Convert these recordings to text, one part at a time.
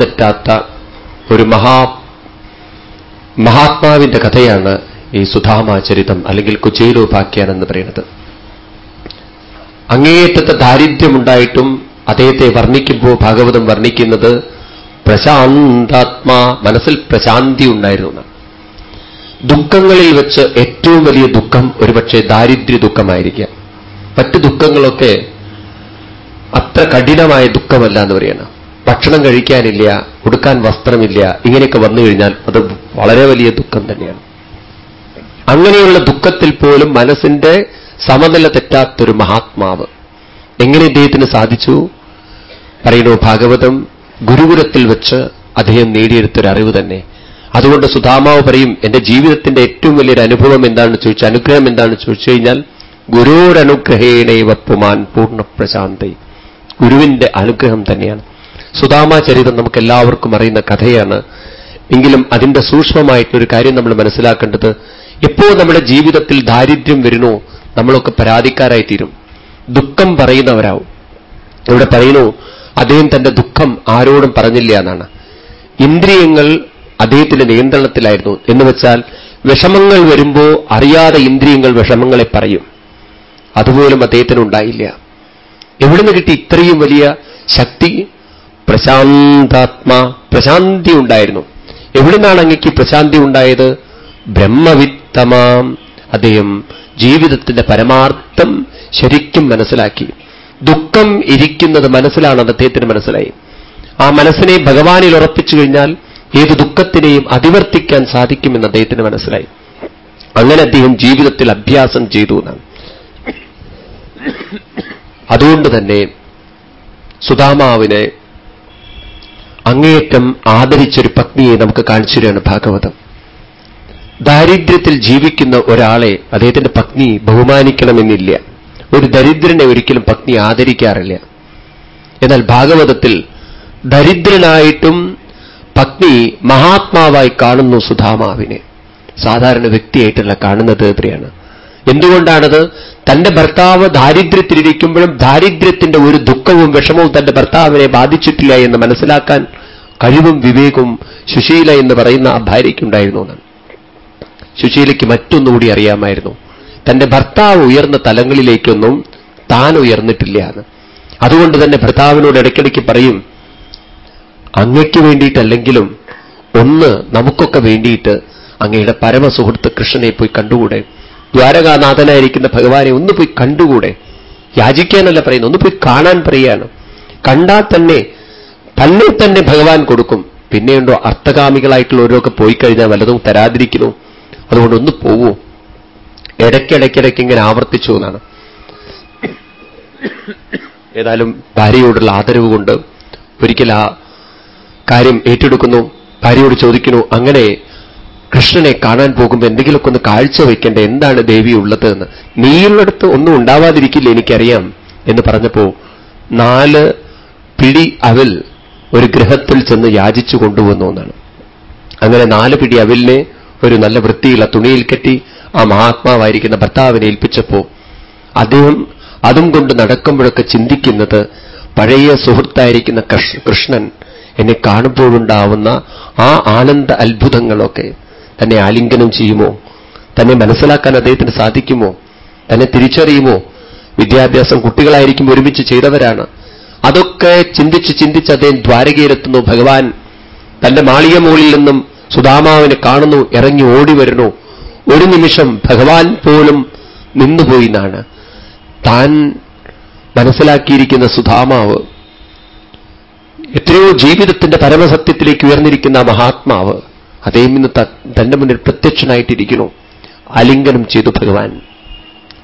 തെറ്റാത്ത ഒരു മഹാ മഹാത്മാവിന്റെ കഥയാണ് ഈ സുധാമാചരിതം അല്ലെങ്കിൽ കുചേലോപാഖ്യാൻ എന്ന് പറയുന്നത്. അങ്ങേയറ്റത്തെ ദാരിദ്ര്യമുണ്ടായിട്ടും അദ്ദേഹത്തെ വർണിക്കുമ്പോൾ ഭാഗവതം വർണിക്കുന്നത് പ്രശാന്താത്മാ മനസ്സിൽ പ്രശാന്തി ഉണ്ടായിരുന്നു ദുഃഖങ്ങളിൽ വെച്ച് ഏറ്റവും വലിയ ദുഃഖം ഒരുപക്ഷെ ദാരിദ്ര്യ ദുഃഖമായിരിക്കാം. മറ്റ് ദുഃഖങ്ങളൊക്കെ അത്ര കഠിനമായ ദുഃഖമല്ല എന്ന് പറയണം ഭക്ഷണം കഴിക്കാനില്ല ഉടുക്കാൻ വസ്ത്രമില്ല ഇങ്ങനെയൊക്കെ വന്നു കഴിഞ്ഞാൽ അത് വളരെ വലിയ ദുഃഖം തന്നെയാണ്. അങ്ങനെയുള്ള ദുഃഖത്തിൽ പോലും മനസ്സിന്റെ സമനില തെറ്റാത്തൊരു മഹാത്മാവ്. എങ്ങനെ ഇദ്ദേഹത്തിന് സാധിച്ചു? പറയുന്നു ഭാഗവതം ഗുരുകുലത്തിൽ വെച്ച് അദ്ദേഹം നേടിയെടുത്തൊരു അറിവ് തന്നെ. അതുകൊണ്ട് സുധാമാവ് പറയും എന്റെ ജീവിതത്തിന്റെ ഏറ്റവും വലിയൊരു അനുഭവം എന്താണെന്ന് ചോദിച്ചു അനുഗ്രഹം എന്താണെന്ന് ചോദിച്ചു കഴിഞ്ഞാൽ ഗുരുവനുഗ്രഹേണൈവ പുമാൻ പൂർണ പ്രശാന്തി. ഗുരുവിന്റെ അനുഗ്രഹം തന്നെയാണ്. സുധാമാചരിതം നമുക്ക് എല്ലാവർക്കും അറിയുന്ന കഥയാണ്. എങ്കിലും അതിന്റെ സൂക്ഷ്മമായിട്ടൊരു കാര്യം നമ്മൾ മനസ്സിലാക്കേണ്ടത് എപ്പോ നമ്മുടെ ജീവിതത്തിൽ ദാരിദ്ര്യം വരുന്നോ നമ്മളൊക്കെ പരാതിക്കാരായി തീരും. ദുഃഖം പറയുന്നവരാവും. ഇവിടെ പറയുന്നു അദ്ദേഹം തന്റെ ദുഃഖം ആരോടും പറഞ്ഞില്ല എന്നാണ്. ഇന്ദ്രിയങ്ങൾ അദ്ദേഹത്തിന്റെ നിയന്ത്രണത്തിലായിരുന്നു. എന്ന് വെച്ചാൽ വിഷമങ്ങൾ വരുമ്പോ അറിയാതെ ഇന്ദ്രിയങ്ങൾ വിഷമങ്ങളെ പറയും. അതുപോലും അദ്ദേഹത്തിന് ഉണ്ടായില്ല. എവിടുന്ന് കിട്ടി ഇത്രയും വലിയ ശക്തി? പ്രശാന്താത്മാ പ്രശാന്തി ഉണ്ടായിരുന്നു എവിടുന്നാണ് അങ്ങക്ക് പ്രശാന്തി ഉണ്ടായത് ബ്രഹ്മവിത്തമാം. അദ്ദേഹം ജീവിതത്തിന്റെ പരമാർത്ഥം ശരിക്കും മനസ്സിലാക്കി. ദുഃഖം ഇരിക്കുന്നത് മനസ്സിലാണ് അദ്ദേഹത്തിന് മനസ്സിലായി. ആ മനസ്സിനെ ഭഗവാനിൽ ഉറപ്പിച്ചു കഴിഞ്ഞാൽ ഏത് ദുഃഖത്തിനെയും അതിവർത്തിക്കാൻ സാധിക്കുമെന്ന് അദ്ദേഹത്തിന് മനസ്സിലായി. അങ്ങനെ അദ്ദേഹം ജീവിതത്തിൽ അഭ്യാസം ചെയ്തു എന്നാണ്. അതുകൊണ്ട് തന്നെ സുധാമാവിനെ അങ്ങേയറ്റം ആദരിച്ചൊരു പത്നിയെ നമുക്ക് കാണിച്ചു തരികയാണ് ഭാഗവതം. ദാരിദ്ര്യത്തിൽ ജീവിക്കുന്ന ഒരാളെ അദ്ദേഹത്തിന്റെ പത്നി ബഹുമാനിക്കണമെന്നില്ല. ഒരു ദരിദ്രനെ ഒരിക്കലും പത്നി ആദരിക്കാറില്ല. എന്നാൽ ഭാഗവതത്തിൽ ദരിദ്രനായിട്ടും പത്നി മഹാത്മാവായി കാണുന്നു സുധാമാവിനെ. സാധാരണ വ്യക്തിയായിട്ടല്ല കാണുന്നത് എത്രയാണ് എന്തുകൊണ്ടാണത്? തന്റെ ഭർത്താവ് ദാരിദ്ര്യത്തിലിരിക്കുമ്പോഴും ദാരിദ്ര്യത്തിന്റെ ഒരു ദുഃഖവും വിഷമവും തന്റെ ഭർത്താവിനെ ബാധിച്ചിട്ടില്ല എന്ന് മനസ്സിലാക്കാൻ കഴിവും വിവേകവും സുശീല എന്ന് പറയുന്ന ആ ഭാര്യയ്ക്കുണ്ടായിരുന്നു എന്നാണ് സുശീലയ്ക്ക് മറ്റൊന്നുകൂടി അറിയാമായിരുന്നു. തന്റെ ഭർത്താവ് ഉയർന്ന തലങ്ങളിലേക്കൊന്നും താൻ ഉയർന്നിട്ടില്ല എന്ന്. അതുകൊണ്ട് തന്നെ ഭർത്താവിനോട് ഇടയ്ക്കിടയ്ക്ക് പറയും അങ്ങയ്ക്ക് വേണ്ടിയിട്ടല്ലെങ്കിലും ഒന്ന് നമുക്കൊക്കെ വേണ്ടിയിട്ട് അങ്ങയുടെ പരമസുഹൃത്ത് കൃഷ്ണനെ പോയി കണ്ടുകൂടെ? ദ്വാരകാനാഥനായിരിക്കുന്ന ഭഗവാനെ ഒന്ന് പോയി കണ്ടുകൂടെ? യാചിക്കാനല്ല പറയുന്നു ഒന്ന് പോയി കാണാൻ പറയുകയാണ്. കണ്ടാൽ തന്നെ തന്നെ തന്നെ ഭഗവാൻ കൊടുക്കും. പിന്നെയുണ്ടോ അർത്ഥകാമികളായിട്ടുള്ളവരൊക്കെ പോയി കഴിഞ്ഞാൽ വല്ലതും തരാതിരിക്കുന്നു. അതുകൊണ്ട് ഒന്ന് പോവൂ. ഇടയ്ക്കിടയ്ക്കിടയ്ക്ക് ഇങ്ങനെ ആവർത്തിച്ചു എന്നാണ്. ഏതായാലും ഭാര്യയോടുള്ള ആദരവ് കൊണ്ട് ഒരിക്കൽ ആ കാര്യം ഏറ്റെടുക്കുന്നു. ഭാര്യയോട് ചോദിക്കുന്നു അങ്ങനെ കൃഷ്ണനെ കാണാൻ പോകുമ്പോൾ എന്തെങ്കിലുമൊക്കെ ഒന്ന് കാഴ്ച വയ്ക്കേണ്ട? എന്താണ് ദേവി ഉള്ളത് എന്ന് നീയുള്ളിടത്ത് ഒന്നും ഉണ്ടാവാതിരിക്കില്ല എനിക്കറിയാം എന്ന് പറഞ്ഞപ്പോ നാല് പിടി അവൽ ഒരു ഗ്രഹത്തിൽ ചെന്ന് യാചിച്ചു കൊണ്ടുവന്നു എന്നാണ്. അങ്ങനെ നാല് പിടി അവലിനെ ഒരു നല്ല വൃത്തിയുള്ള തുണിയിൽ കെട്ടി ആ മഹാത്മാവായിരിക്കുന്ന ഭർത്താവിനെ ഏൽപ്പിച്ചപ്പോ അദ്ദേഹം അതും കൊണ്ട് നടക്കുമ്പോഴൊക്കെ ചിന്തിക്കുന്നത് പഴയ സുഹൃത്തായിരിക്കുന്ന കൃഷ്ണൻ എന്നെ കാണുമ്പോഴുണ്ടാവുന്ന ആ ആനന്ദ അത്ഭുതങ്ങളൊക്കെ തന്നെ ആലിംഗനം ചെയ്യുമോ? തന്നെ മനസ്സിലാക്കാൻ അദ്ദേഹത്തിന് സാധിക്കുമോ? തന്നെ തിരിച്ചറിയുമോ? വിദ്യാഭ്യാസം കുട്ടികളായിരിക്കും ഒരുമിച്ച് ചെയ്തവരാണ്. അതൊക്കെ ചിന്തിച്ച് ചിന്തിച്ച് അദ്ദേഹം ദ്വാരകയിലെത്തുന്നു. ഭഗവാൻ തന്റെ മാളിക മുകളിൽ നിന്നും സുദാമാവിനെ കാണുന്നു ഇറങ്ങി ഓടി വരുന്നു. ഒരു നിമിഷം ഭഗവാൻ പോലും നിന്നുപോയി എന്നാണ്. താൻ മനസ്സിലാക്കിയിരിക്കുന്ന സുധാമാവ് എത്രയോ ജീവിതത്തിന്റെ പരമസത്യത്തിലേക്ക് ഉയർന്നിരിക്കുന്ന മഹാത്മാവ്. അദ്ദേഹം ഇന്ന് തന്റെ മുന്നിൽ പ്രത്യക്ഷനായിട്ടിരിക്കുന്നു. അലിംഗനം ചെയ്തു ഭഗവാൻ.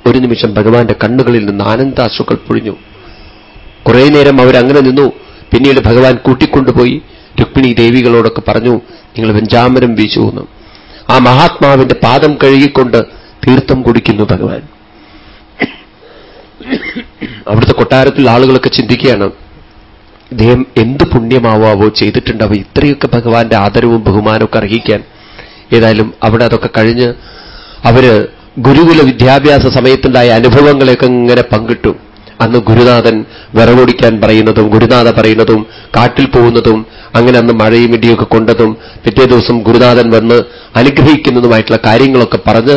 ഒരു നിമിഷം ഭഗവാന്റെ കണ്ണുകളിൽ നിന്ന് ആനന്ദാശ്രുക്കൾ പൊഴിഞ്ഞു. കുറേ നേരം അവരങ്ങനെ നിന്നു. പിന്നീട് ഭഗവാൻ കൂട്ടിക്കൊണ്ടുപോയി. രുക്മിണി ദേവികളോടൊക്കെ പറഞ്ഞു നിങ്ങൾ വെഞ്ചാമരം വീശു എന്ന്. ആ മഹാത്മാവിന്റെ പാദം കഴുകിക്കൊണ്ട് തീർത്ഥം കുടിക്കുന്നു ഭഗവാൻ. അവിടുത്തെ കൊട്ടാരത്തിൽ ആളുകളൊക്കെ ചിന്തിക്കുകയാണ് ഇദ്ദേഹം എന്ത് പുണ്യമാവാവോ ചെയ്തിട്ടുണ്ടാവും ഇത്രയൊക്കെ ഭഗവാന്റെ ആദരവും ബഹുമാനമൊക്കെ അർഹിക്കാൻ ഏതായാലും അവിടെ അതൊക്കെ കഴിഞ്ഞ് അവർ ഗുരുകുല വിദ്യാഭ്യാസ സമയത്തുണ്ടായ അനുഭവങ്ങളെയൊക്കെ ഇങ്ങനെ പങ്കിട്ടു. അന്ന് ഗുരുനാഥൻ വിറകൊടിക്കാൻ പറയുന്നതും ഗുരുനാഥ പറയുന്നതും കാട്ടിൽ പോകുന്നതും അങ്ങനെ അന്ന് മഴയും ഇടിയൊക്കെ കൊണ്ടതും പിറ്റേ ദിവസം ഗുരുനാഥൻ വന്ന് അനുഗ്രഹിക്കുന്നതുമായിട്ടുള്ള കാര്യങ്ങളൊക്കെ പറഞ്ഞ്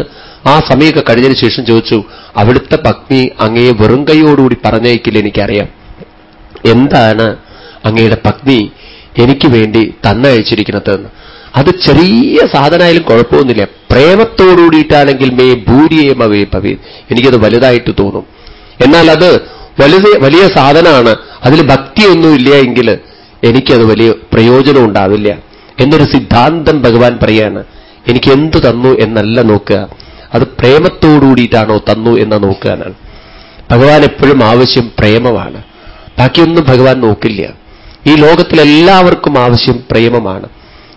ആ സമയമൊക്കെ കഴിഞ്ഞതിന് ശേഷം ചോദിച്ചു അവിടുത്തെ പത്നി അങ്ങയെ വെറും കൈയോടുകൂടി പറഞ്ഞയക്കില്ല എനിക്കറിയാം. എന്താണ് അങ്ങയുടെ പത്നി എനിക്ക് വേണ്ടി തന്നയച്ചിരിക്കുന്നതെന്ന് അത് ചെറിയ സാധനമായാലും കുഴപ്പമൊന്നുമില്ല. പ്രേമത്തോടുകൂടിയിട്ടാണെങ്കിൽ മേ ഭൂരിയേമ വേ പവേ എനിക്കത് വലുതായിട്ട് തോന്നും. എന്നാൽ അത് വലുത് വലിയ സാധനമാണ്. അതിൽ ഭക്തിയൊന്നും ഭക്തിയൊന്നുമില്ല എങ്കിൽ എനിക്കത് വലിയ പ്രയോജനം ഉണ്ടാവില്ല എന്നൊരു സിദ്ധാന്തം ഭഗവാൻ പറയാണ്. എനിക്ക് എന്ത് തന്നു എന്നല്ല നോക്കുക. അത് പ്രേമത്തോടുകൂടിയിട്ടാണോ തന്നു എന്ന് നോക്കാനാണ് ഭഗവാൻ എപ്പോഴും ആവശ്യം പ്രേമമാണ്. ബാക്കിയൊന്നും ഭഗവാൻ നോക്കില്ല. ഈ ലോകത്തിലെല്ലാവർക്കും ആവശ്യം പ്രേമമാണ്.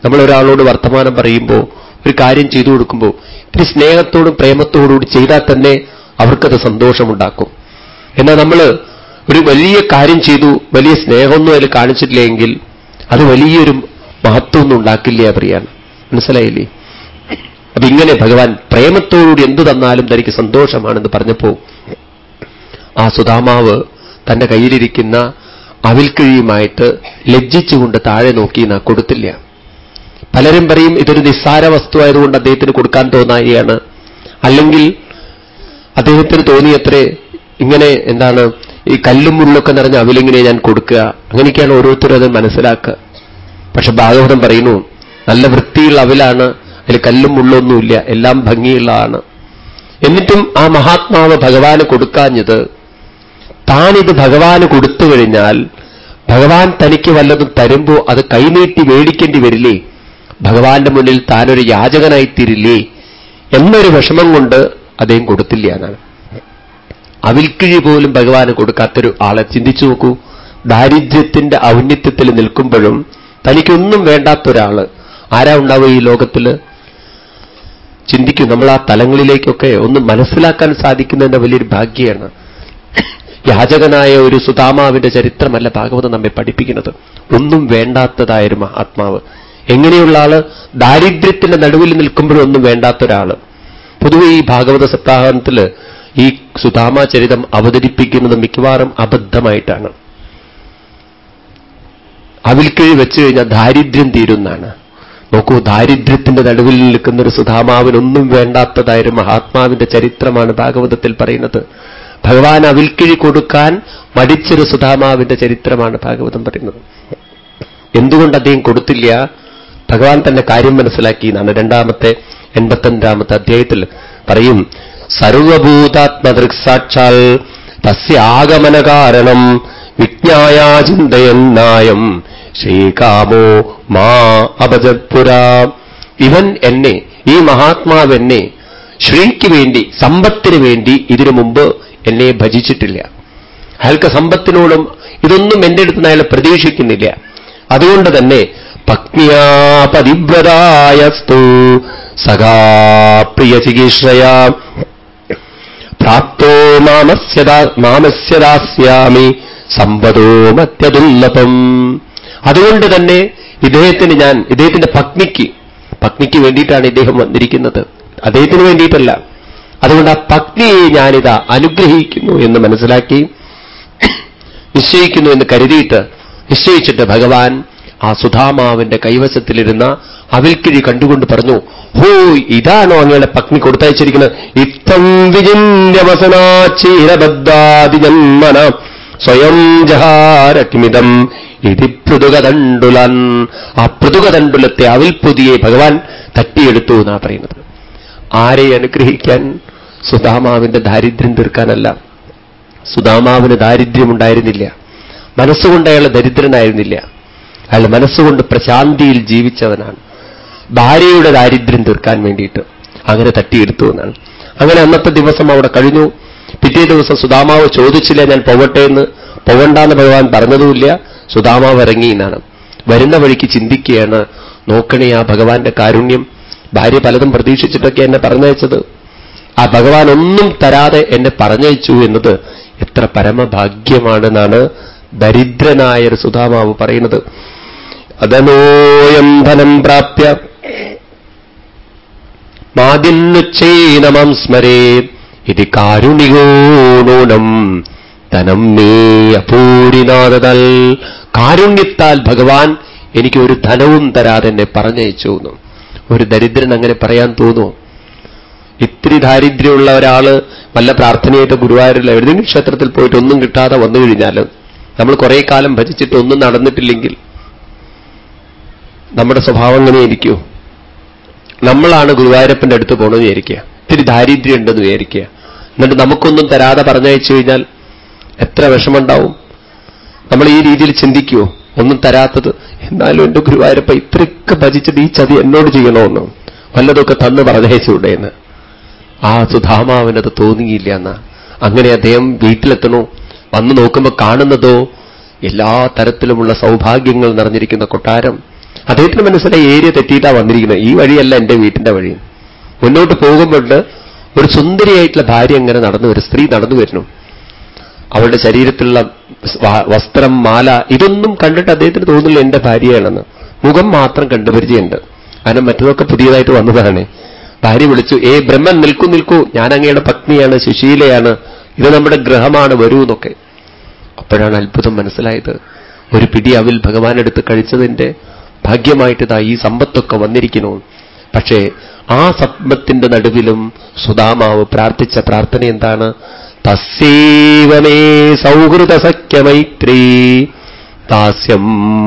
നമ്മൾ ഒരാളോട് വർത്തമാനം പറയുമ്പോൾ ഒരു കാര്യം ചെയ്തു കൊടുക്കുമ്പോൾ ഇത്തിരി സ്നേഹത്തോടും പ്രേമത്തോടുകൂടി ചെയ്താൽ തന്നെ അവർക്കത് സന്തോഷമുണ്ടാക്കും. എന്നാൽ നമ്മൾ ഒരു വലിയ കാര്യം ചെയ്തു വലിയ സ്നേഹമൊന്നും അതിൽ കാണിച്ചിട്ടില്ലെങ്കിൽ അത് വലിയൊരു മഹത്വമൊന്നും ഉണ്ടാക്കില്ലേ പ്രിയാണ് മനസ്സിലായില്ലേ? അപ്പൊ ഇങ്ങനെ ഭഗവാൻ പ്രേമത്തോടുകൂടി എന്തു തന്നാലും തനിക്ക് സന്തോഷമാണെന്ന് പറഞ്ഞപ്പോ ആ സുധാമാവ് തന്റെ കയ്യിലിരിക്കുന്ന അവിൽക്കിഴിയുമായിട്ട് ലജ്ജിച്ചുകൊണ്ട് താഴെ നോക്കി കൊടുത്തില്ല. പലരും പറയും ഇതൊരു നിസ്സാര വസ്തുവായതുകൊണ്ട് അദ്ദേഹത്തിന് കൊടുക്കാൻ തോന്നായിയാണ്. അല്ലെങ്കിൽ അദ്ദേഹത്തിന് തോന്നിയത്രേ ഇങ്ങനെ എന്താണ് ഈ കല്ലും മുള്ളൊക്കെ നിറഞ്ഞ അവിലിങ്ങനെ ഞാൻ കൊടുക്കുക. അങ്ങനെയൊക്കെയാണ് ഓരോരുത്തരും അത് മനസ്സിലാക്കുക. പക്ഷെ ഭാഗവതം പറയുന്നു നല്ല വൃത്തിയുള്ള അവിലാണ് അതിൽ കല്ലും മുള്ളൊന്നുമില്ല എല്ലാം ഭംഗിയുള്ളതാണ് എന്നിട്ടും ആ മഹാത്മാവ് ഭഗവാന് കൊടുക്കാഞ്ഞത് താനിത് ഭഗവാന് കൊടുത്തു കഴിഞ്ഞാൽ ഭഗവാൻ തനിക്ക് വല്ലതും തരുമ്പോ അത് കൈനീട്ടി മേടിക്കേണ്ടി വരില്ലേ? ഭഗവാന്റെ മുന്നിൽ താനൊരു യാചകനായിത്തീരില്ലേ? എന്നൊരു വിഷമം കൊണ്ട് അദ്ദേഹം കൊടുത്തില്ല എന്നാണ്. അവിൽക്കിഴി പോലും ഭഗവാന് കൊടുക്കാത്തൊരു ആളെ ചിന്തിച്ചു നോക്കൂ. ദാരിദ്ര്യത്തിന്റെ ഔന്നിത്യത്തിൽ നിൽക്കുമ്പോഴും തനിക്കൊന്നും വേണ്ടാത്തൊരാൾ ആരാ ഉണ്ടാവുക ഈ ലോകത്തിൽ? ചിന്തിക്കും നമ്മൾ ആ തലങ്ങളിലേക്കൊക്കെ ഒന്ന് മനസ്സിലാക്കാൻ സാധിക്കുന്നതിന്റെ വലിയൊരു ഭാഗ്യമാണ് യാചകനായ ഒരു സുതാമാവിന്റെ ചരിത്രമല്ല ഭാഗവതം നമ്മെ പഠിപ്പിക്കുന്നത്. ഒന്നും വേണ്ടാത്തതായൊരു ആത്മാവ്. എങ്ങനെയുള്ള ആൾ? ദാരിദ്ര്യത്തിന്റെ നടുവിൽ നിൽക്കുമ്പോഴും ഒന്നും വേണ്ടാത്ത ഒരാൾ പൊതുവെ ഈ ഭാഗവത സപ്താഹത്തിൽ ഈ സുധാമ ചരിതം അവതരിപ്പിക്കുന്നത് മിക്കവാറും അബദ്ധമായിട്ടാണ്. അവിൽക്കിഴി വെച്ച് കഴിഞ്ഞാൽ ദാരിദ്ര്യം തീരുന്നാണ് നോക്കൂ ദാരിദ്ര്യത്തിന്റെ നടുവിൽ നിൽക്കുന്ന ഒരു സുധാമാവിനൊന്നും വേണ്ടാത്തതായൊരു മഹാത്മാവിന്റെ ചരിത്രമാണ് ഭാഗവതത്തിൽ പറയുന്നത്. ഭഗവാൻ അവിൽക്കിഴി കൊടുക്കാൻ മടിച്ചൊരു സുധാമാവിന്റെ ചരിത്രമാണ് ഭാഗവതം പറയുന്നത്. എന്തുകൊണ്ട് അദ്ദേഹം കൊടുത്തില്ല? ഭഗവാൻ തന്നെ കാര്യം മനസ്സിലാക്കി എന്നാണ് രണ്ടാമത്തെ എൺപത്തഞ്ചാമത്തെ അധ്യായത്തിൽ പറയും സർവഭൂതാത്മദൃക്സാക്ഷാൽ തസ്യ ആഗമന കാരണം വിജ്ഞായാ ശ്രീകാമോ മാ അപജത്പുര. ഇവൻ എന്നെ ഈ മഹാത്മാവെന്നെ ശ്രീക്ക് വേണ്ടി സമ്പത്തിന് വേണ്ടി ഇതിനു മുമ്പ് എന്നെ ഭജിച്ചിട്ടില്ല. അയാൾക്ക് സമ്പത്തിനോടും ഇതൊന്നും എന്റെ അടുത്ത് അയാൾ പ്രതീക്ഷിക്കുന്നില്ല. അതുകൊണ്ട് തന്നെ പത്നിയാ പതിവ്രതായസ്തു സഖാ പ്രിയ ചികിത്സയാ. പ്രാപ്തോ മാമസ്യദാസ്യാമി സമ്പതോ മത്യതുല്ലഭം അതുകൊണ്ട് തന്നെ ഇദ്ദേഹത്തിന് ഞാൻ ഇദ്ദേഹത്തിന്റെ പത്നിക്ക് പത്നിക്ക് വേണ്ടിയിട്ടാണ് ഇദ്ദേഹം വന്നിരിക്കുന്നത്. അദ്ദേഹത്തിന് വേണ്ടിയിട്ടല്ല. അതുകൊണ്ട് ആ പത്നിയെ ഞാനിതാ അനുഗ്രഹിക്കുന്നു എന്ന് മനസ്സിലാക്കി നിശ്ചയിക്കുന്നു എന്ന് കരുതിയിട്ട് നിശ്ചയിച്ചിട്ട് ഭഗവാൻ ആ സുധാമാവിന്റെ കൈവശത്തിലിരുന്ന അവിൽക്കിഴി കണ്ടുകൊണ്ട് പറഞ്ഞു ഹോ ഇതാണോ അങ്ങയുടെ പത്നി കൊടുത്തയച്ചിരിക്കുന്നത്? ഇത്തം വിജിന്യവസനാചീരബദ്ധാതിജന്മന സ്വയം ജഹാരക്മിതം ഇതി പൃതുകതണ്ടുലൻ ആ പൃതുകതണ്ടുലത്തെ അവിൽപുതിയെ ഭഗവാൻ തട്ടിയെടുത്തു എന്നാണ് പറയുന്നത്. ആരെ അനുഗ്രഹിക്കാൻ സുധാമാവിന്റെ ദാരിദ്ര്യം തീർക്കാനല്ല. സുധാമാവിന് ദാരിദ്ര്യമുണ്ടായിരുന്നില്ല. മനസ്സുകൊണ്ട് അയാൾ ദരിദ്രനായിരുന്നില്ല. അയാൾ മനസ്സുകൊണ്ട് പ്രശാന്തിയിൽ ജീവിച്ചവനാണ്. ഭാര്യയുടെ ദാരിദ്ര്യം തീർക്കാൻ വേണ്ടിയിട്ട് അങ്ങനെ തട്ടിയെടുത്തു എന്നാണ്. അങ്ങനെ അന്നത്തെ ദിവസം അവിടെ കഴിഞ്ഞു. പിറ്റേ ദിവസം സുധാമാവ് ചോദിച്ചില്ല ഞാൻ പോവട്ടെ എന്ന്. പോവണ്ടെന്ന് ഭഗവാൻ പറഞ്ഞതുമില്ല. സുധാമാവ് ഇറങ്ങി എന്നാണ്. വരുന്ന വഴിക്ക് ചിന്തിക്കുകയാണ് നോക്കണേ ആ ഭഗവാന്റെ കാരുണ്യം. ഭാര്യ പലതും പ്രതീക്ഷിച്ചിട്ടൊക്കെ എന്നെ പറഞ്ഞയച്ചത്. ആ ഭഗവാൻ ഒന്നും തരാതെ എന്നെ പറഞ്ഞയച്ചു എന്നത് എത്ര പരമഭാഗ്യമാണെന്നാണ് ദരിദ്രനായ ഒരു സുധാമാവ് പറയുന്നത്. അതനോയം ധനം പ്രാപ്യ. മാതിന്നുച്ചൈനമം സ്മരേ. ഇത് കാരുണികോണം ധനം മേ അപൂരിനാഥതൽ കാരുണ്യത്താൽ ഭഗവാൻ എനിക്ക് ഒരു ധനവും തരാതെ എന്നെ പറഞ്ഞയച്ചു ഒരു ദരിദ്രൻ അങ്ങനെ പറയാൻ തോന്നുമോ ഇത്തിരി ദാരിദ്ര്യമുള്ള ഒരാൾ വല്ല പ്രാർത്ഥനയായിട്ട് ഗുരുവായൂരിൽ എവിടെയെങ്കിലും ക്ഷേത്രത്തിൽ പോയിട്ട് ഒന്നും കിട്ടാതെ വന്നു കഴിഞ്ഞാൽ നമ്മൾ കുറെ കാലം ഭജിച്ചിട്ട് ഒന്നും നടന്നിട്ടില്ലെങ്കിൽ നമ്മുടെ സ്വഭാവം എങ്ങനെയായിരിക്കൂ നമ്മളാണ് ഗുരുവായൂരപ്പന്റെ അടുത്ത് പോകണമെന്ന് വിചാരിക്കുക. ഇത്തിരി ദാരിദ്ര്യം ഉണ്ടെന്ന് വിചാരിക്കുക. എന്നിട്ട് നമുക്കൊന്നും തരാതെ പറഞ്ഞയച്ചു കഴിഞ്ഞാൽ എത്ര വിഷമുണ്ടാവും നമ്മൾ ഈ രീതിയിൽ ചിന്തിക്കുമോ ഒന്നും തരാത്തത്. എന്നാലും എന്റെ ഗുരുവായൂരപ്പ ഇത്രയൊക്കെ ഭജിച്ചിട്ട് ഈ ചതി എന്നോട് ചെയ്യണമെന്ന് വല്ലതൊക്കെ തന്ന് പറഞ്ഞയച്ചുകൂടെ എന്ന് ആ സുധാമാവിനത് തോന്നിയില്ല എന്നാ അങ്ങനെ അദ്ദേഹം വീട്ടിലെത്തണോ? വന്നു നോക്കുമ്പോൾ കാണുന്നതോ? എല്ലാ തരത്തിലുമുള്ള സൗഭാഗ്യങ്ങൾ നിറഞ്ഞിരിക്കുന്ന കൊട്ടാരം. അദ്ദേഹത്തിന് മനസ്സിലായി ഏരിയ തെറ്റിയിട്ടാ വന്നിരിക്കുന്നത് ഈ വഴിയല്ല എന്റെ വീട്ടിന്റെ വഴി. മുന്നോട്ട് പോകുമ്പോണ്ട് ഒരു സുന്ദരിയായിട്ടുള്ള ഭാര്യ ഇങ്ങനെ നടന്നു വരും. സ്ത്രീ നടന്നു വരുന്നു. അവളുടെ ശരീരത്തിലുള്ള വസ്ത്രം മാല ഇതൊന്നും കണ്ടിട്ട് അദ്ദേഹത്തിന് തോന്നില്ല എന്റെ ഭാര്യയാണെന്ന്. മുഖം മാത്രം കണ്ടുപരിചയുണ്ട് കാരണം മറ്റതൊക്കെ പുതിയതായിട്ട് വന്നതാണ്. ഭാര്യ വിളിച്ചു ഏ ബ്രഹ്മൻ നിൽക്കൂ നിൽക്കൂ. ഞാൻ അങ്ങയുടെ പത്നിയാണ് ശുശീലയാണ് ഇത് നമ്മുടെ ഗ്രഹമാണ് വരൂ എന്നൊക്കെ. അപ്പോഴാണ് അത്ഭുതം മനസ്സിലായത്. ഒരു പിടി അവിൽ ഭഗവാൻ എടുത്ത് കഴിച്ചതിന്റെ ഭാഗ്യമായിട്ടിതാ ഈ സമ്പത്തൊക്കെ വന്നിരിക്കുന്നു. പക്ഷേ ആ സമ്പത്തിന്റെ നടുവിലും സുധാമാവ് പ്രാർത്ഥിച്ച പ്രാർത്ഥന എന്താണ്? തസ്സേവമേ സൗഹൃദ സഖ്യമൈത്രീ ദാസ്യം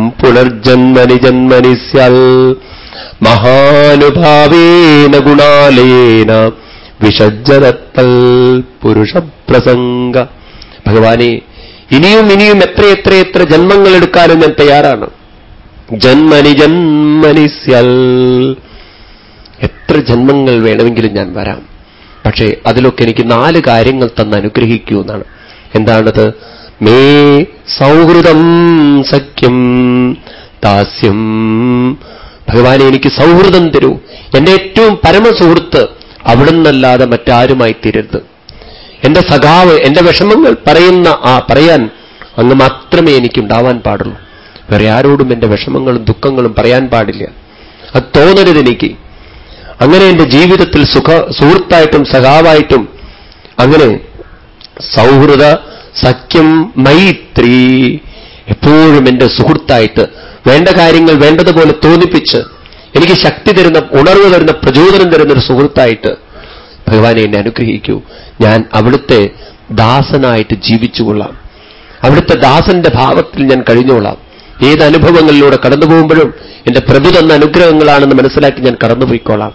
പുനർജന്മനി ജന്മനി മഹാനുഭാവേന ഗുണാലേന വിഷജ്ജനത്തൽ പുരുഷപ്രസംഗ. ഭഗവാനെ ഇനിയും ഇനിയും എത്രയെത്രയെത്ര എത്ര എത്ര ജന്മങ്ങൾ എടുക്കാനും ഞാൻ തയ്യാറാണ്. ജന്മനി ജന്മനി സ്യൽ. എത്ര ജന്മങ്ങൾ വേണമെങ്കിലും ഞാൻ വരാം. പക്ഷേ അതിലൊക്കെ എനിക്ക് നാല് കാര്യങ്ങൾ തന്ന് അനുഗ്രഹിക്കൂ എന്നാണ്. എന്താണത്? മേ സൗഹൃദം സഖ്യം ദാസ്യം ഭഗവാനെ എനിക്ക് സൗഹൃദം തരൂ. എന്റെ ഏറ്റവും പരമസുഹൃത്ത് അവിടുന്നല്ലാതെ മറ്റാരുമായി തീരരുത് എന്റെ സഖാവ് എന്റെ വിഷമങ്ങൾ പറയുന്ന ആ പറയാൻ അങ്ങ് മാത്രമേ എനിക്കുണ്ടാവാൻ പാടുള്ളൂ. വേറെ ആരോടും എന്റെ വിഷമങ്ങളും ദുഃഖങ്ങളും പറയാൻ പാടില്ല. അത് തോന്നരുത് എനിക്ക്. അങ്ങനെ എന്റെ ജീവിതത്തിൽ സുഖ സുഹൃത്തായിട്ടും സഖാവായിട്ടും അങ്ങനെ സൗഹൃദ സഖ്യം മൈത്രി എപ്പോഴും എന്റെ സുഹൃത്തായിട്ട് വേണ്ട കാര്യങ്ങൾ വേണ്ടതുപോലെ തോന്നിപ്പിച്ച് എനിക്ക് ശക്തി തരുന്ന ഉണർവ് തരുന്ന പ്രചോദനം തരുന്ന ഒരു സുഹൃത്തായിട്ട് ഭഗവാനെ എന്നെ അനുഗ്രഹിക്കൂ. ഞാൻ അവിടുത്തെ ദാസനായിട്ട് ജീവിച്ചുകൊള്ളാം. അവിടുത്തെ ദാസന്റെ ഭാവത്തിൽ ഞാൻ കഴിഞ്ഞോളാം. ഏത് അനുഭവങ്ങളിലൂടെ കടന്നു പോകുമ്പോഴും എന്റെ പ്രഭു തന്ന അനുഗ്രഹങ്ങളാണെന്ന് മനസ്സിലാക്കി ഞാൻ കടന്നുപോയിക്കോളാം.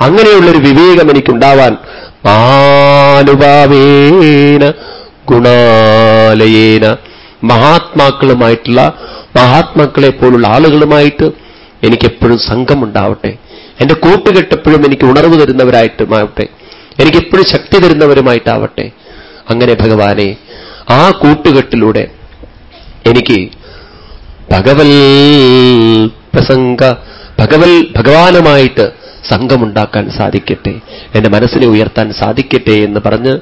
അങ്ങനെയുള്ളൊരു വിവേകം എനിക്കുണ്ടാവാൻ മാനുഭാവേന ഗുണാലയേന മഹാത്മാക്കളുമായിട്ടുള്ള മഹാത്മാക്കളെ പോലുള്ള ആളുകളുമായിട്ട് എനിക്കെപ്പോഴും സംഘമുണ്ടാവട്ടെ. എന്റെ കൂട്ടുകെട്ടെപ്പോഴും എനിക്ക് ഉണർവ് തരുന്നവരായിട്ടുമാവട്ടെ. എനിക്കെപ്പോഴും ശക്തി തരുന്നവരുമായിട്ടാവട്ടെ. അങ്ങനെ ഭഗവാനെ ആ കൂട്ടുകെട്ടിലൂടെ എനിക്ക് ഭഗവൽ പ്രസംഗ ഭഗവൽ ഭഗവാനുമായിട്ട് സംഘമുണ്ടാക്കാൻ സാധിക്കട്ടെ. എന്റെ മനസ്സിനെ ഉയർത്താൻ സാധിക്കട്ടെ എന്ന് പറഞ്ഞ്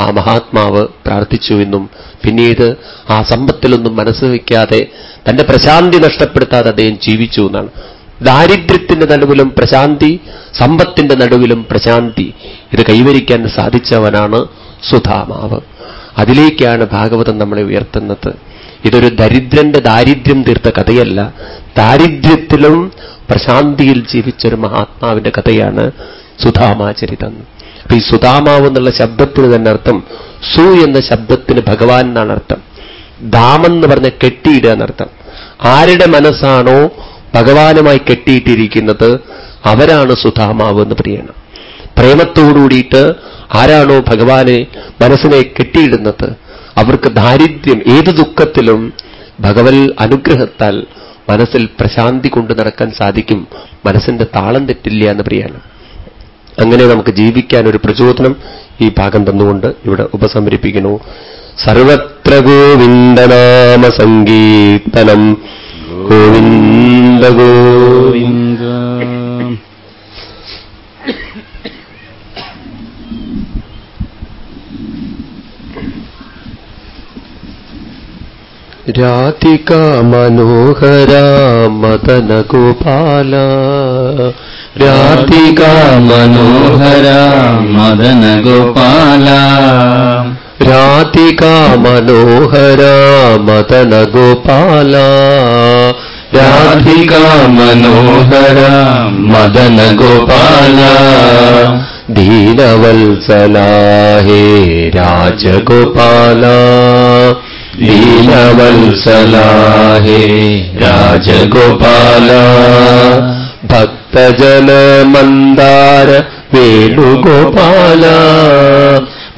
ആ മഹാത്മാവ് പ്രാർത്ഥിച്ചു എന്നും പിന്നീട് ആ സമ്പത്തിലൊന്നും മനസ്സ് വയ്ക്കാതെ തന്റെ പ്രശാന്തി നഷ്ടപ്പെടുത്താതെ അദ്ദേഹം ജീവിച്ചു എന്നാണ്. ദാരിദ്ര്യത്തിന്റെ നടുവിലും പ്രശാന്തി സമ്പത്തിന്റെ നടുവിലും പ്രശാന്തി. ഇത് കൈവരിക്കാൻ സാധിച്ചവനാണ് സുധാമാവ്. അതിലേക്കാണ് ഭാഗവതം നമ്മളെ ഉയർത്തുന്നത്. ഇതൊരു ദരിദ്രന്റെ ദാരിദ്ര്യം തീർത്ത കഥയല്ല. ദാരിദ്ര്യത്തിലും പ്രശാന്തിയിൽ ജീവിച്ചൊരു മഹാത്മാവിന്റെ കഥയാണ് സുധാമാചരിതം. അപ്പൊ ഈ സുധാമാവ് എന്നുള്ള ശബ്ദത്തിന് തന്നെ അർത്ഥം സു എന്ന ശബ്ദത്തിന് ഭഗവാൻ എന്നാണ് അർത്ഥം. ധാമെന്ന് പറഞ്ഞ കെട്ടിയിടുക എന്നർത്ഥം. ആരുടെ മനസ്സാണോ ഭഗവാനുമായി കെട്ടിയിട്ടിരിക്കുന്നത് അവരാണ് സുധാമാവ് എന്ന് പറയണം. പ്രേമത്തോടുകൂടിയിട്ട് ആരാണോ ഭഗവാനെ മനസ്സിനെ കെട്ടിയിടുന്നത് അവർക്ക് ദാരിദ്ര്യം ഏത് ദുഃഖത്തിലും ഭഗവൽ അനുഗ്രഹത്താൽ മനസ്സിൽ പ്രശാന്തി കൊണ്ടു നടക്കാൻ സാധിക്കും. മനസ്സിന്റെ താളം തെറ്റില്ല എന്ന് പറയാണ്. അങ്ങനെ നമുക്ക് ജീവിക്കാൻ ഒരു പ്രചോദനം ഈ ഭാഗം തന്നുകൊണ്ട് ഇവിടെ ഉപസംഹരിപ്പിക്കുന്നു. സർവത്ര ഗോവിന്ദനാമ സങ്കീർത്തനം. ഗോവിന്ദ ഗോവിന്ദ. രാധിക മനോഹര മദന ഗോപാല രാധിക മനോഹര മദന ഗോപാല. രാധികാ മനോഹര മദന ഗോപാല. രാധികാ മനോഹര മദന ഗോപാല. ദീനവത്സലാഹേ രാജഗോപാല. ദീനവത്സലാഹേ രാജഗോപാല. രാജഗോപാല ഭക്തജന മന്ദാര വേണുഗോപാല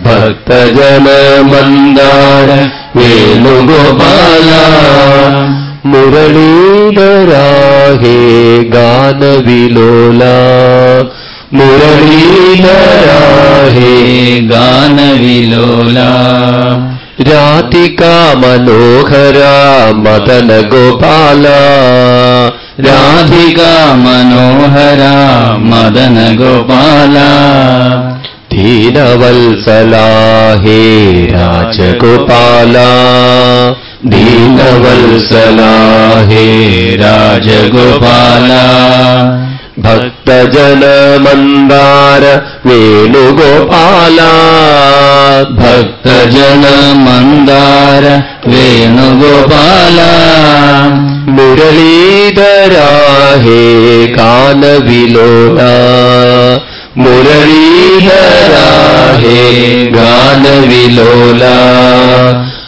ഭക്തജന മന്ദാര വേണുഗോപാല മുരളീധരാ ഹേ ഗാനവിലോല മുരളീധരാ ഹേ ഗാനവിലോല രാധികാ മനോഹര മദന ഗോപാല രാധികാ മനോഹര മദന ഗോപാല. ദീനവത്സല ഹേ രാജഗോപാല. ദീനവത്സല ഹേ രാജഗോപാല ഭക്തജന मुरलीधरा हे कान विलोना मुरलीधरा हे गान विलोला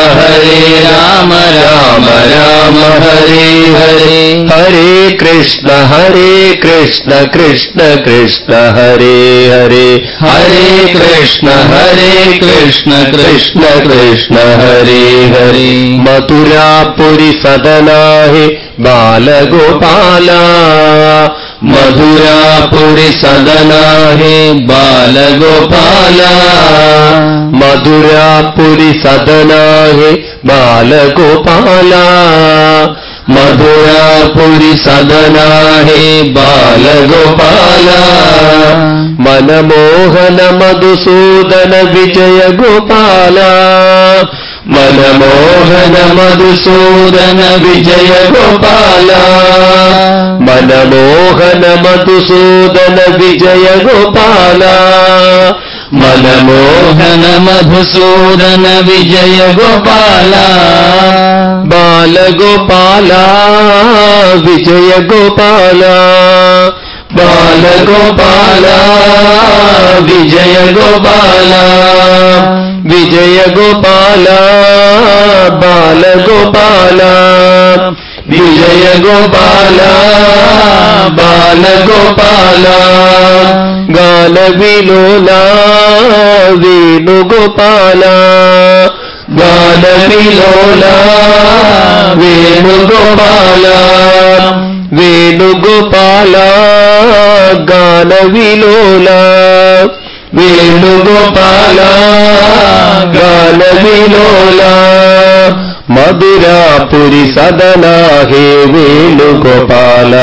हरे राम राम राम, हरे हरे। हरे कृष्ण हरे कृष्ण कृष्ण कृष्ण, हरे हरे। हरे कृष्ण हरे कृष्ण कृष्ण कृष्ण, हरे हरे। मथुरापुरी सदना है बाल गोपाला मधुरापुरी सदना है बाल गोपाला മധുരാപുരി സദനാഹി ബാലഗോപാല മധുരാപുരി സദനാ ഹേ ബാലഗോപാല മനമോഹന മധുസൂദന വിജയ ഗോപാല മനമോഹന മധുസൂദന വിജയ ഗോപാല മനമോഹന മധുസൂദന വിജയ ഗോപാല മനമോഹന മധുസൂദന വിജയ ഗോപാല ബാലഗോപാല വിജയ ഗോപാല ബാലഗോപാല വിജയ ഗോപാല വിജയ ഗോപാല ബാലഗോപാല വിജയ ഗോപാല ബാലഗോപാല ഗാനവിലോല വേണുഗോപാല ഗാനവിലോല വേണുഗോപാല വേണുഗോപാല ഗാനവിലോല വേണുഗോപാല ഗാനവിലോല മധുരാപുരി സദനാഹേ വേണുഗോപാല.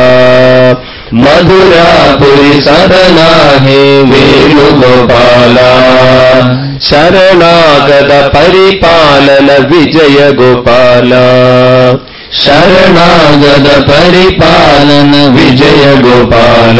മധുരാപുരി സദനാഹേ വേണുഗോപാല. ശരണാഗത പരിപാലന വിജയ ഗോപാല ശരണാഗത പരിപാലന വിജയ ഗോപാല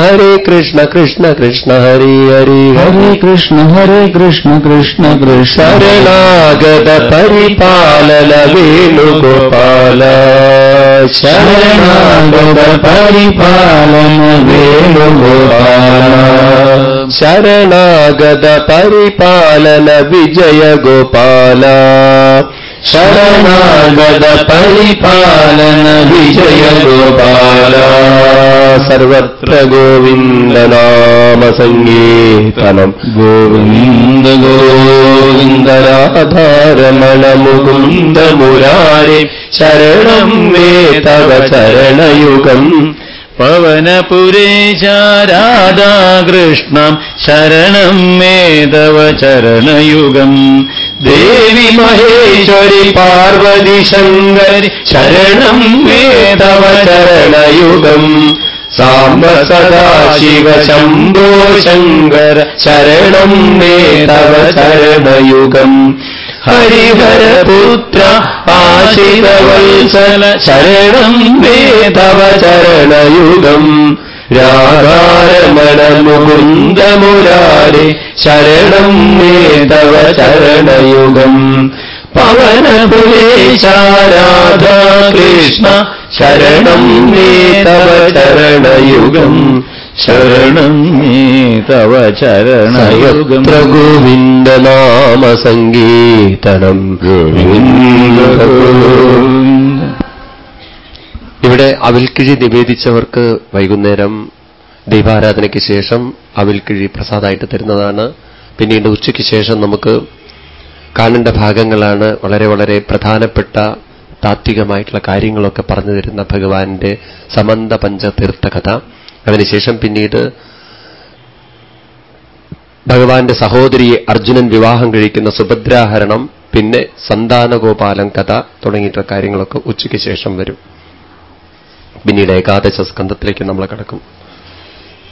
കൃഷ്ണ ഹരേ കൃഷ്ണ കൃഷ്ണ കൃഷ്ണ ഹരേ ഹരേ ഹരേ കൃഷ്ണ ഹരേ കൃഷ്ണ കൃഷ്ണ കൃഷ്ണ ശരണാഗത പരിപാലന വേണുഗോപാല ശരണാഗത പരിപാലന വേണുഗോപാല ശരണാഗത പരിപാലന വിജയ ഗോപാല ശരണാഗത പരിപാലന വിജയ ഗോപാല സർവത്ര ഗോവിന്ദനാമ സങ്കീർത്തനം ഗോവിന്ദ ഗോവിന്ദരാധാരമണ മുകുന്ദ മുരാരി ശരണം വേ തവ ചരണയുഗം പവനപുരേശാരാധാകൃഷ്ണം ശരണം മേധവ ചരണയുഗം. ദേവി മഹേശ്വരി പാർവതി ശങ്കരി ശരണം വേദവ ചരണയുഗം സാംബ സദാശിവ ശംഭോ ശങ്കര ശരണം വേദവ ചരണയുഗം ഹരിഹരപുത്ര ആശിതവത്സല ശരണം വേദവ ചരണയുഗം രാധാരമണ മുകുന്ദ മുരാരി ശരണം മേ ശരണയുഗം ചരണയുഗം. പവനപുരേശ രാധാ കൃഷ്ണ ശരണം മേ ശരണയുഗം ചരണയുഗം. ശരണം തവ ചരണയുഗം. സർവത്ര ഗോവിന്ദനാമ സങ്കീർത്തനം ഇവിടെ അവിൽക്കിഴി നിവേദിച്ചവർക്ക് വൈകുന്നേരം ദീപാരാധനയ്ക്ക് ശേഷം അവിൽക്കിഴി പ്രസാദമായിട്ട് തരുന്നതാണ്. പിന്നീട് ഉച്ചയ്ക്ക് ശേഷം നമുക്ക് കാണേണ്ട ഭാഗങ്ങളാണ് വളരെ വളരെ പ്രധാനപ്പെട്ട താത്വികമായിട്ടുള്ള കാര്യങ്ങളൊക്കെ പറഞ്ഞു തരുന്ന ഭഗവാന്റെ സമന്ത പഞ്ചതീർത്ഥ കഥ. അതിനുശേഷം പിന്നീട് ഭഗവാന്റെ സഹോദരിയെ അർജുനൻ വിവാഹം കഴിക്കുന്ന സുഭദ്രാഹരണം പിന്നെ സന്താനഗോപാലം കഥ തുടങ്ങിയിട്ടുള്ള കാര്യങ്ങളൊക്കെ ഉച്ചയ്ക്ക് ശേഷം വരും. പിന്നീട് ഏകാദശ സ്കന്ധത്തിലേക്ക് നമ്മൾ കടക്കും.